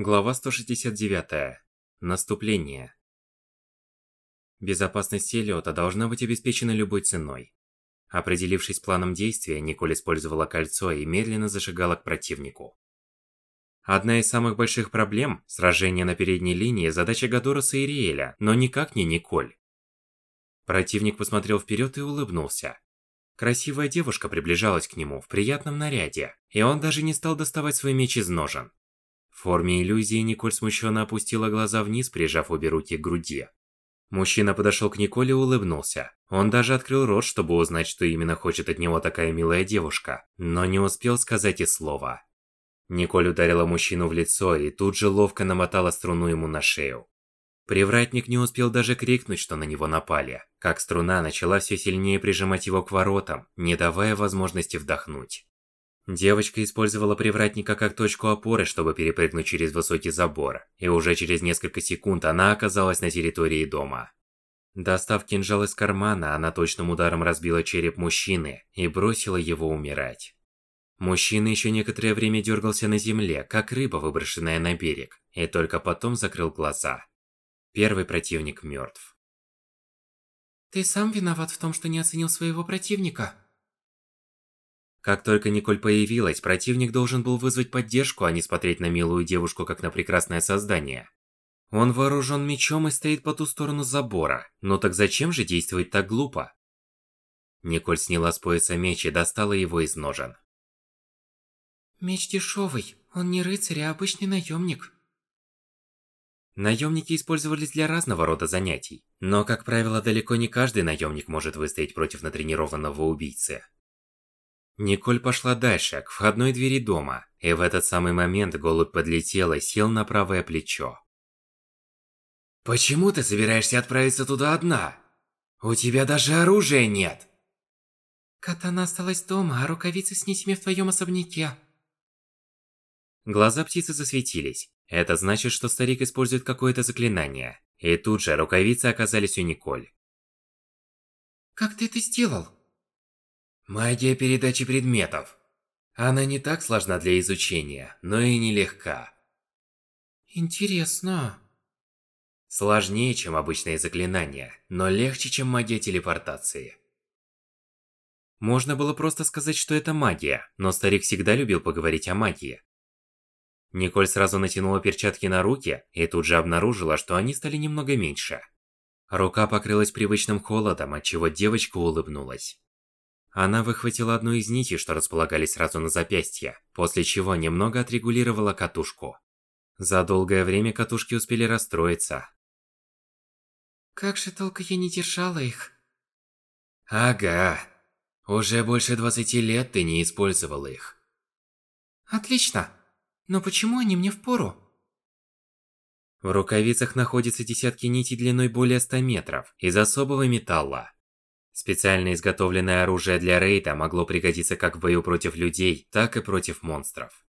Глава 169. Наступление. Безопасность Элиота должна быть обеспечена любой ценой. Определившись планом действия, Николь использовала кольцо и медленно зашагала к противнику. Одна из самых больших проблем – сражение на передней линии – задача Гадороса и Риэля, но никак не Николь. Противник посмотрел вперед и улыбнулся. Красивая девушка приближалась к нему в приятном наряде, и он даже не стал доставать свой меч из ножен. В форме иллюзии Николь смущенно опустила глаза вниз, прижав обе руки к груди. Мужчина подошел к Николе и улыбнулся. Он даже открыл рот, чтобы узнать, что именно хочет от него такая милая девушка, но не успел сказать и слова. Николь ударила мужчину в лицо и тут же ловко намотала струну ему на шею. Привратник не успел даже крикнуть, что на него напали, как струна начала все сильнее прижимать его к воротам, не давая возможности вдохнуть. Девочка использовала привратника как точку опоры, чтобы перепрыгнуть через высокий забор, и уже через несколько секунд она оказалась на территории дома. Достав кинжал из кармана, она точным ударом разбила череп мужчины и бросила его умирать. Мужчина еще некоторое время дергался на земле, как рыба, выброшенная на берег, и только потом закрыл глаза. Первый противник мертв. Ты сам виноват в том, что не оценил своего противника. Как только Николь появилась, противник должен был вызвать поддержку, а не смотреть на милую девушку, как на прекрасное создание. Он вооружен мечом и стоит по ту сторону забора. Но так зачем же действовать так глупо? Николь сняла с пояса меч и достала его из ножен. Меч дешевый. Он не рыцарь, а обычный наемник. Наемники использовались для разного рода занятий, но, как правило, далеко не каждый наемник может выстоять против натренированного убийцы. Николь пошла дальше, к входной двери дома, и в этот самый момент голубь подлетел и сел на правое плечо. «Почему ты собираешься отправиться туда одна? У тебя даже оружия нет!» Катана осталась дома, а рукавицы с нитями в твоем особняке. Глаза птицы засветились. Это значит, что старик использует какое-то заклинание. И тут же рукавицы оказались у Николь. Как ты это сделал? Магия передачи предметов. Она не так сложна для изучения, но и нелегка. Интересно. Сложнее, чем обычные заклинания, но легче, чем магия телепортации. Можно было просто сказать, что это магия, но старик всегда любил поговорить о магии. Николь сразу натянула перчатки на руки и тут же обнаружила, что они стали немного меньше. Рука покрылась привычным холодом, отчего девочка улыбнулась. Она выхватила одну из нитей, что располагались сразу на запястье, после чего немного отрегулировала катушку. За долгое время катушки успели расстроиться. Как же долго я не держала их? Ага. Уже больше 20 лет ты не использовала их. Отлично. Но почему они мне впору? В рукавицах находятся десятки нитей длиной более 100 метров, из особого металла. Специально изготовленное оружие для рейда могло пригодиться как в бою против людей, так и против монстров.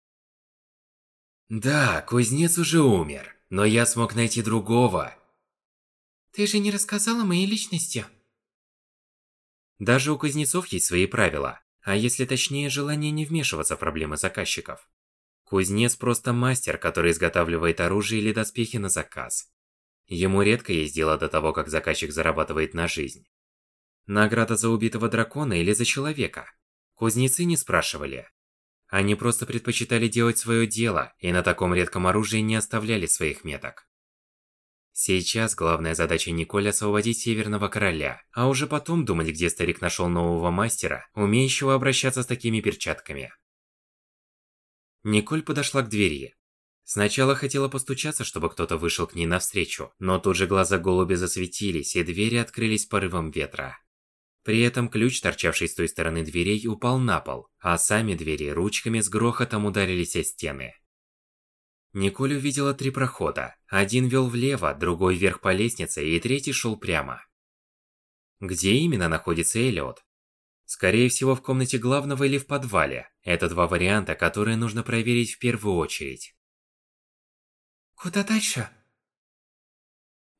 Да, кузнец уже умер, но я смог найти другого. Ты же не рассказала моей личности. Даже у кузнецов есть свои правила, а если точнее желание не вмешиваться в проблемы заказчиков. Кузнец просто мастер, который изготавливает оружие или доспехи на заказ. Ему редко есть дело до того, как заказчик зарабатывает на жизнь. Награда за убитого дракона или за человека? Кузнецы не спрашивали. Они просто предпочитали делать свое дело, и на таком редком оружии не оставляли своих меток. Сейчас главная задача Николь освободить Северного Короля, а уже потом думать, где старик нашел нового мастера, умеющего обращаться с такими перчатками. Николь подошла к двери. Сначала хотела постучаться, чтобы кто-то вышел к ней навстречу, но тут же глаза голуби засветились, и двери открылись порывом ветра. При этом ключ, торчавший с той стороны дверей, упал на пол, а сами двери ручками с грохотом ударились о стены. Николь увидела три прохода. Один вел влево, другой вверх по лестнице, и третий шел прямо. Где именно находится Элиот? Скорее всего, в комнате главного или в подвале. Это два варианта, которые нужно проверить в первую очередь. Куда дальше?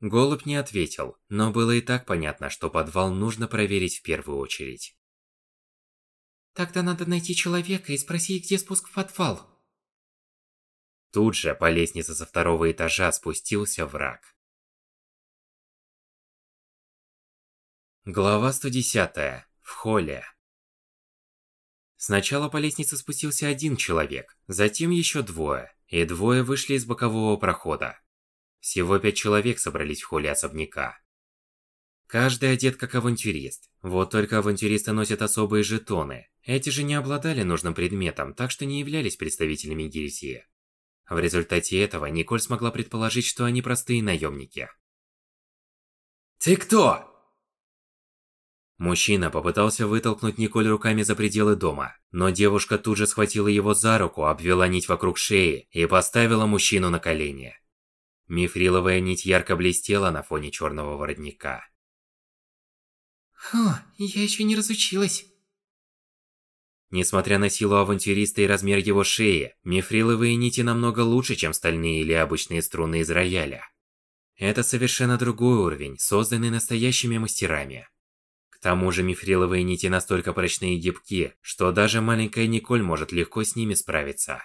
Голубь не ответил, но было и так понятно, что подвал нужно проверить в первую очередь. Тогда надо найти человека и спросить, где спуск в подвал. Тут же по лестнице со второго этажа спустился враг. Глава 110. В холле. Сначала по лестнице спустился один человек, затем еще двое, и двое вышли из бокового прохода. Всего пять человек собрались в холле особняка. Каждый одет как авантюрист. Вот только авантюристы носят особые жетоны. Эти же не обладали нужным предметом, так что не являлись представителями гильдии. В результате этого Николь смогла предположить, что они простые наемники. «Ты кто?» Мужчина попытался вытолкнуть Николь руками за пределы дома, но девушка тут же схватила его за руку, обвела нить вокруг шеи и поставила мужчину на колени. Мифриловая нить ярко блестела на фоне черного воротника. О, я еще не разучилась. Несмотря на силу авантюриста и размер его шеи, мифриловые нити намного лучше, чем стальные или обычные струны из рояля. Это совершенно другой уровень, созданный настоящими мастерами. К тому же мифриловые нити настолько прочные и гибкие, что даже маленькая Николь может легко с ними справиться.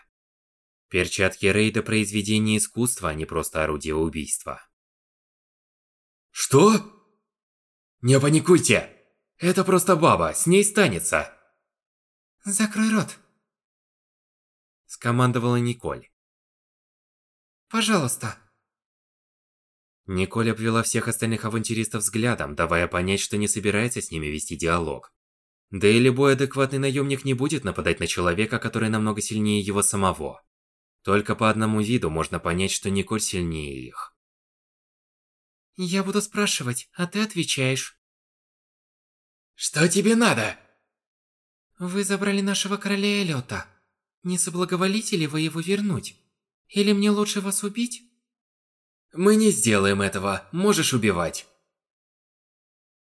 Перчатки Рейда – произведение искусства, а не просто орудие убийства. Что? Не паникуйте! Это просто баба, с ней станется. Закрой рот. Скомандовала Николь. Пожалуйста. Николь обвела всех остальных авантюристов взглядом, давая понять, что не собирается с ними вести диалог. Да и любой адекватный наемник не будет нападать на человека, который намного сильнее его самого. Только по одному виду можно понять, что Николь сильнее их. Я буду спрашивать, а ты отвечаешь. Что тебе надо? Вы забрали нашего короля Элёта. Не соблаговолите ли вы его вернуть? Или мне лучше вас убить? Мы не сделаем этого, можешь убивать.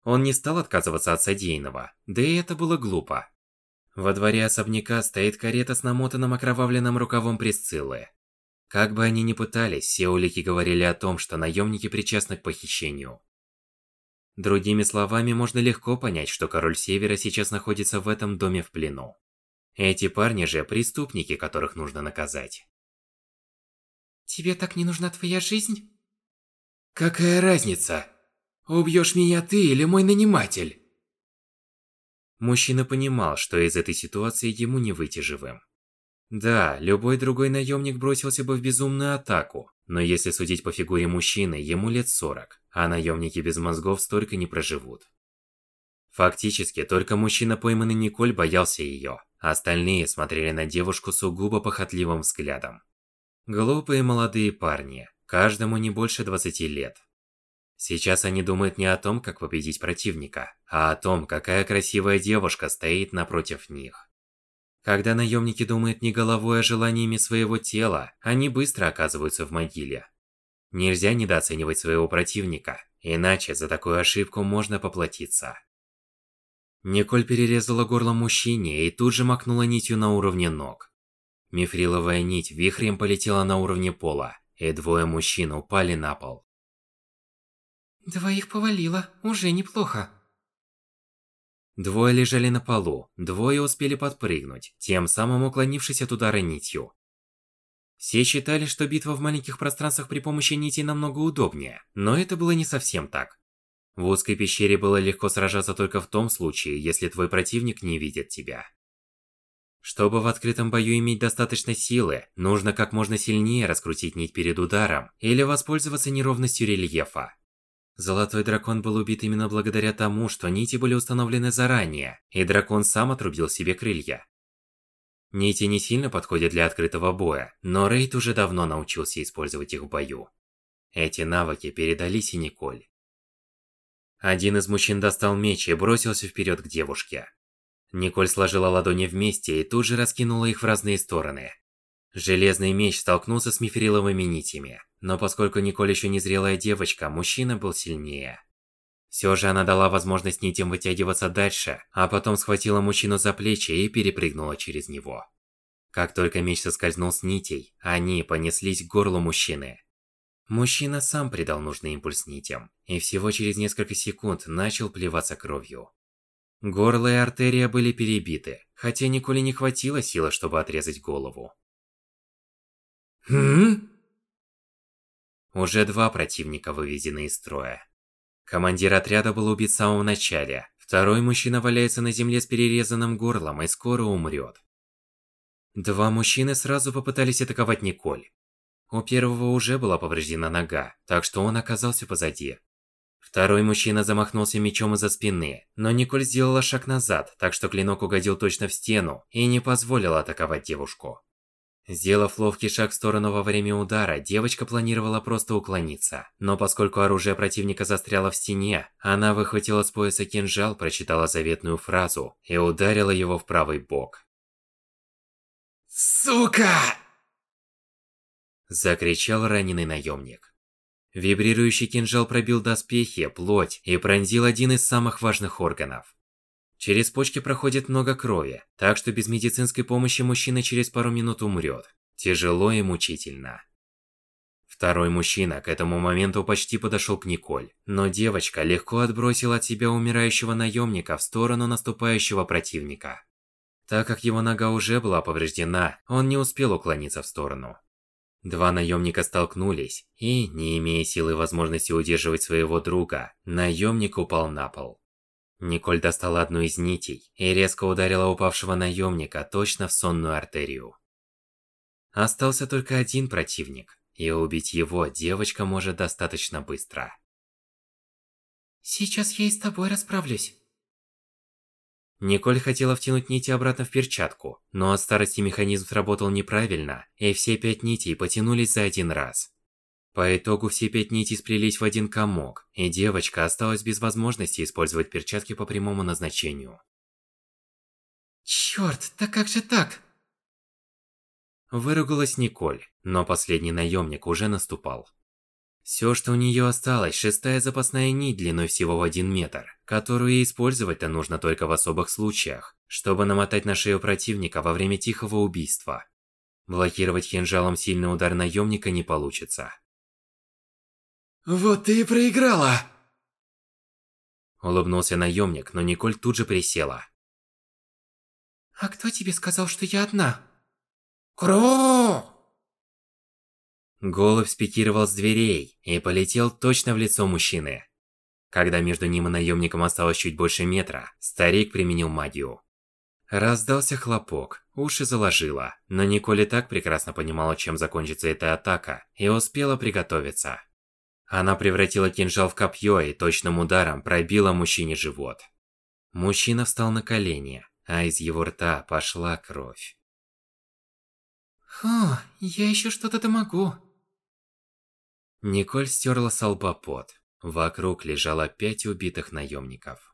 Он не стал отказываться от содеянного, да и это было глупо. Во дворе особняка стоит карета с намотанным окровавленным рукавом Присциллы. Как бы они ни пытались, все улики говорили о том, что наемники причастны к похищению. Другими словами, можно легко понять, что король Севера сейчас находится в этом доме в плену. Эти парни же преступники, которых нужно наказать. Тебе так не нужна твоя жизнь? Какая разница? Убьешь меня ты или мой наниматель? Мужчина понимал, что из этой ситуации ему не выйти живым. Да, любой другой наемник бросился бы в безумную атаку, но если судить по фигуре мужчины, ему лет 40, а наемники без мозгов столько не проживут. Фактически, только мужчина, пойманный Николь, боялся ее, а остальные смотрели на девушку сугубо похотливым взглядом. Глупые молодые парни, каждому не больше 20 лет. Сейчас они думают не о том, как победить противника, а о том, какая красивая девушка стоит напротив них. Когда наемники думают не головой, а желаниями своего тела, они быстро оказываются в могиле. Нельзя недооценивать своего противника, иначе за такую ошибку можно поплатиться. Николь перерезала горло мужчине и тут же макнула нитью на уровне ног. Мифриловая нить вихрем полетела на уровне пола, и двое мужчин упали на пол. Двоих повалило, уже неплохо. Двое лежали на полу, двое успели подпрыгнуть, тем самым уклонившись от удара нитью. Все считали, что битва в маленьких пространствах при помощи нити намного удобнее, но это было не совсем так. В узкой пещере было легко сражаться только в том случае, если твой противник не видит тебя. Чтобы в открытом бою иметь достаточно силы, нужно как можно сильнее раскрутить нить перед ударом или воспользоваться неровностью рельефа. Золотой дракон был убит именно благодаря тому, что нити были установлены заранее, и дракон сам отрубил себе крылья. Нити не сильно подходят для открытого боя, но Рейд уже давно научился использовать их в бою. Эти навыки передались и Николь. Один из мужчин достал меч и бросился вперед к девушке. Николь сложила ладони вместе и тут же раскинула их в разные стороны. Железный меч столкнулся с мифриловыми нитями, но поскольку Николь еще не зрелая девочка, мужчина был сильнее. Все же она дала возможность нитям вытягиваться дальше, а потом схватила мужчину за плечи и перепрыгнула через него. Как только меч соскользнул с нитей, они понеслись к горлу мужчины. Мужчина сам придал нужный импульс нитям, и всего через несколько секунд начал плеваться кровью. Горло и артерия были перебиты, хотя Николе не хватило силы, чтобы отрезать голову. Хм? Уже два противника выведены из строя. Командир отряда был убит в самом начале. Второй мужчина валяется на земле с перерезанным горлом и скоро умрет. Два мужчины сразу попытались атаковать Николь. У первого уже была повреждена нога, так что он оказался позади. Второй мужчина замахнулся мечом из-за спины, но Николь сделала шаг назад, так что клинок угодил точно в стену и не позволил атаковать девушку. Сделав ловкий шаг в сторону во время удара, девочка планировала просто уклониться. Но поскольку оружие противника застряло в стене, она выхватила с пояса кинжал, прочитала заветную фразу и ударила его в правый бок. «Сука!» Закричал раненый наемник. Вибрирующий кинжал пробил доспехи, плоть и пронзил один из самых важных органов. Через почки проходит много крови, так что без медицинской помощи мужчина через пару минут умрет. Тяжело и мучительно. Второй мужчина к этому моменту почти подошел к Николь, но девочка легко отбросила от себя умирающего наемника в сторону наступающего противника. Так как его нога уже была повреждена, он не успел уклониться в сторону. Два наемника столкнулись, и, не имея силы и возможности удерживать своего друга, наемник упал на пол. Николь достала одну из нитей и резко ударила упавшего наемника точно в сонную артерию. Остался только один противник, и убить его девочка может достаточно быстро. Сейчас я и с тобой расправлюсь. Николь хотела втянуть нити обратно в перчатку, но от старости механизм сработал неправильно, и все пять нитей потянулись за один раз. По итогу все пять нитей сплелись в один комок, и девочка осталась без возможности использовать перчатки по прямому назначению. Чёрт, да как же так? Выругалась Николь, но последний наемник уже наступал. Все, что у нее осталось, шестая запасная нить длиной всего в один метр, которую использовать-то нужно только в особых случаях, чтобы намотать на шею противника во время тихого убийства. Блокировать кинжалом сильный удар наемника не получится. Вот ты и проиграла! Улыбнулся наемник, но Николь тут же присела. А кто тебе сказал, что я одна? Кро! Голубь спикировал с дверей и полетел точно в лицо мужчины. Когда между ним и наемником осталось чуть больше метра, старик применил магию. Раздался хлопок, уши заложило, но Николь и так прекрасно понимала, чем закончится эта атака, и успела приготовиться. Она превратила кинжал в копье и точным ударом пробила мужчине живот. Мужчина встал на колени, а из его рта пошла кровь. Фу, я еще что-то могу. Николь стерла с лба пот. Вокруг лежало пять убитых наемников.